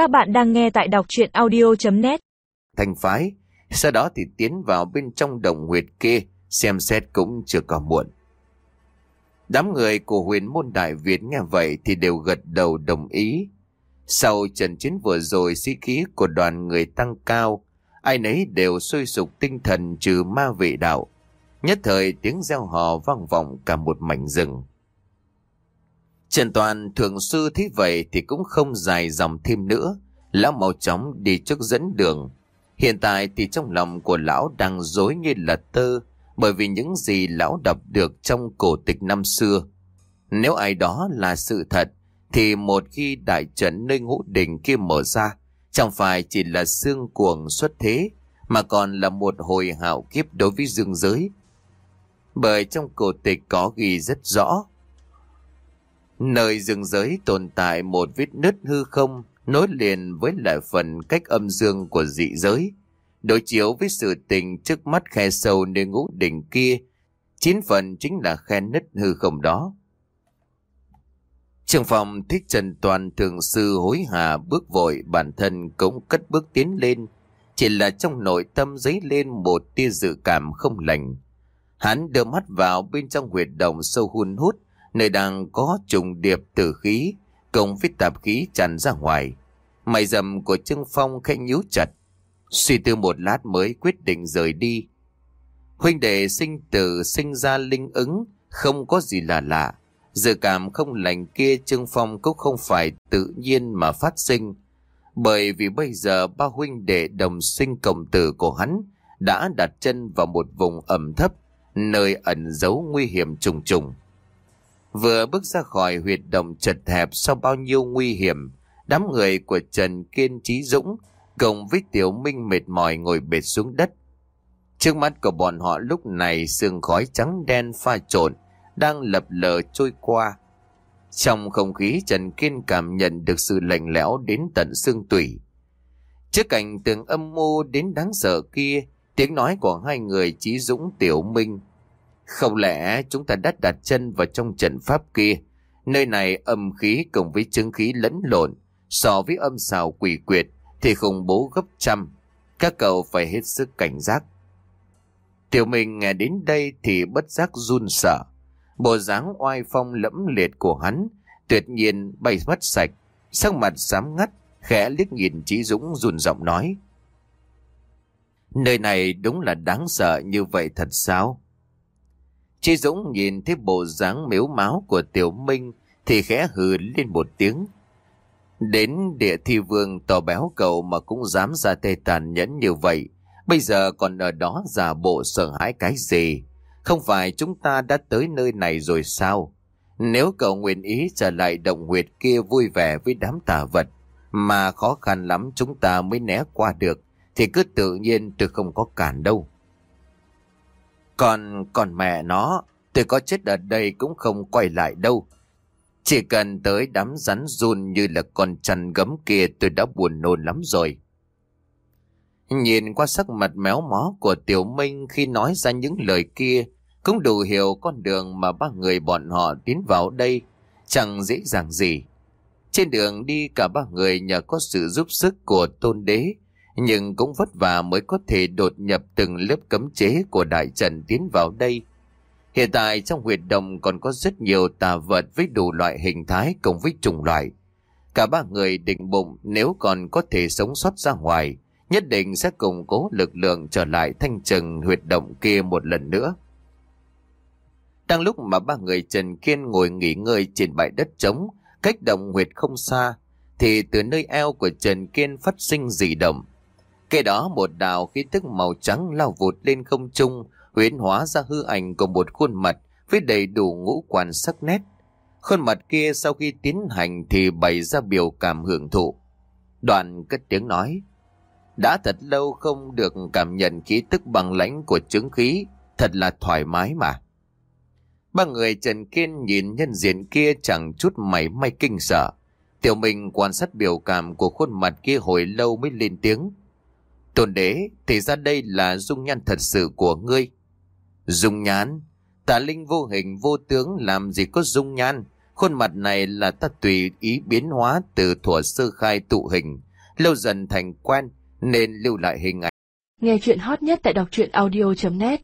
Các bạn đang nghe tại đọc chuyện audio.net thành phái, sau đó thì tiến vào bên trong đồng huyệt kia, xem xét cũng chưa có muộn. Đám người của huyền môn Đại Việt nghe vậy thì đều gật đầu đồng ý. Sau trận chiến vừa rồi sĩ khí của đoàn người tăng cao, ai nấy đều sôi sục tinh thần trừ ma vệ đạo. Nhất thời tiếng gieo hò vang vọng cả một mảnh rừng. Trần Toàn thượng sư thấy vậy thì cũng không dài dòng thêm nữa. Lão mau chóng đi trước dẫn đường. Hiện tại thì trong lòng của lão đang dối như là tơ, bởi vì những gì lão đọc được trong cổ tịch năm xưa. Nếu ai đó là sự thật, thì một khi đại trận nơi ngũ đỉnh kia mở ra, chẳng phải chỉ là xương cuồng xuất thế, mà còn là một hồi hạo kiếp đối với dương giới. Bởi trong cổ tịch có ghi rất rõ Nơi rừng giới tồn tại một vết nứt hư không nối liền với lại phần cách âm dương của dị giới. Đối chiếu với sự tình trước mắt khe sâu nơi ngũ đỉnh kia, chín phần chính là khe nứt hư không đó. Trường phòng thích Trần Toàn thường sư hối hà bước vội bản thân cũng cất bước tiến lên, chỉ là trong nội tâm dấy lên một tia dự cảm không lành. Hắn đưa mắt vào bên trong huyệt động sâu hun hút, nơi đang có trùng điệp tử khí, cùng với tạp khí tràn ra ngoài. Mày dầm của Trương Phong khẽ nhíu chặt, suy tư một lát mới quyết định rời đi. Huynh đệ sinh tử sinh ra linh ứng, không có gì là lạ. Dự cảm không lành kia Trương Phong cũng không phải tự nhiên mà phát sinh. Bởi vì bây giờ ba huynh đệ đồng sinh cộng tử của hắn đã đặt chân vào một vùng ẩm thấp, nơi ẩn giấu nguy hiểm trùng trùng. Vừa bước ra khỏi huyệt động chật hẹp sau bao nhiêu nguy hiểm, đám người của Trần Kiên Trí Dũng cùng với Tiểu Minh mệt mỏi ngồi bệt xuống đất. Trước mắt của bọn họ lúc này sương khói trắng đen pha trộn, đang lập lờ trôi qua. Trong không khí Trần Kiên cảm nhận được sự lạnh lẽo đến tận xương tủy. Trước cảnh tường âm mưu đến đáng sợ kia, tiếng nói của hai người Trí Dũng Tiểu Minh không lẽ chúng ta đã đặt chân vào trong trận pháp kia? Nơi này âm khí cùng với chứng khí lẫn lộn, so với âm xào quỷ quyệt thì khủng bố gấp trăm. Các cậu phải hết sức cảnh giác. Tiểu mình nghe đến đây thì bất giác run sợ. Bộ dáng oai phong lẫm liệt của hắn tuyệt nhiên bay mất sạch, sắc mặt xám ngắt, khẽ liếc nhìn Chí Dũng run giọng nói. Nơi này đúng là đáng sợ như vậy thật sao? Chi Dũng nhìn thấy bộ dáng miếu máu của Tiểu Minh thì khẽ hừ lên một tiếng. Đến địa thi vương tò béo cậu mà cũng dám ra tay tàn nhẫn như vậy. Bây giờ còn ở đó giả bộ sợ hãi cái gì? Không phải chúng ta đã tới nơi này rồi sao? Nếu cậu nguyện ý trở lại động huyệt kia vui vẻ với đám tà vật, mà khó khăn lắm chúng ta mới né qua được, thì cứ tự nhiên tôi không có cản đâu. Còn, còn mẹ nó, tôi có chết ở đây cũng không quay lại đâu. Chỉ cần tới đám rắn run như là con chăn gấm kia tôi đã buồn nôn lắm rồi. Nhìn qua sắc mặt méo mó của Tiểu Minh khi nói ra những lời kia, cũng đủ hiểu con đường mà ba người bọn họ tiến vào đây chẳng dễ dàng gì. Trên đường đi cả ba người nhờ có sự giúp sức của tôn đế nhưng cũng vất vả mới có thể đột nhập từng lớp cấm chế của đại trần tiến vào đây. Hiện tại trong huyệt động còn có rất nhiều tà vật với đủ loại hình thái cùng với chủng loại. Cả ba người định bụng nếu còn có thể sống sót ra ngoài, nhất định sẽ củng cố lực lượng trở lại thanh trừng huyệt động kia một lần nữa. Đang lúc mà ba người Trần Kiên ngồi nghỉ ngơi trên bãi đất trống, cách động huyệt không xa, thì từ nơi eo của Trần Kiên phát sinh dị động. Kế đó một đạo khí tức màu trắng lao vụt lên không trung, huyễn hóa ra hư ảnh của một khuôn mặt với đầy đủ ngũ quan sắc nét. Khuôn mặt kia sau khi tiến hành thì bày ra biểu cảm hưởng thụ. Đoàn cất tiếng nói, đã thật lâu không được cảm nhận khí tức bằng lãnh của chứng khí, thật là thoải mái mà. Ba người Trần Kiên nhìn nhân diện kia chẳng chút mảy may kinh sợ. Tiểu Minh quan sát biểu cảm của khuôn mặt kia hồi lâu mới lên tiếng. Tôn đế, thì ra đây là dung nhan thật sự của ngươi. Dung nhan? Tà linh vô hình vô tướng làm gì có dung nhan? Khuôn mặt này là ta tùy ý biến hóa từ thuở sơ khai tụ hình, lâu dần thành quen nên lưu lại hình ảnh. Nghe chuyện hot nhất tại đọc truyện audio.net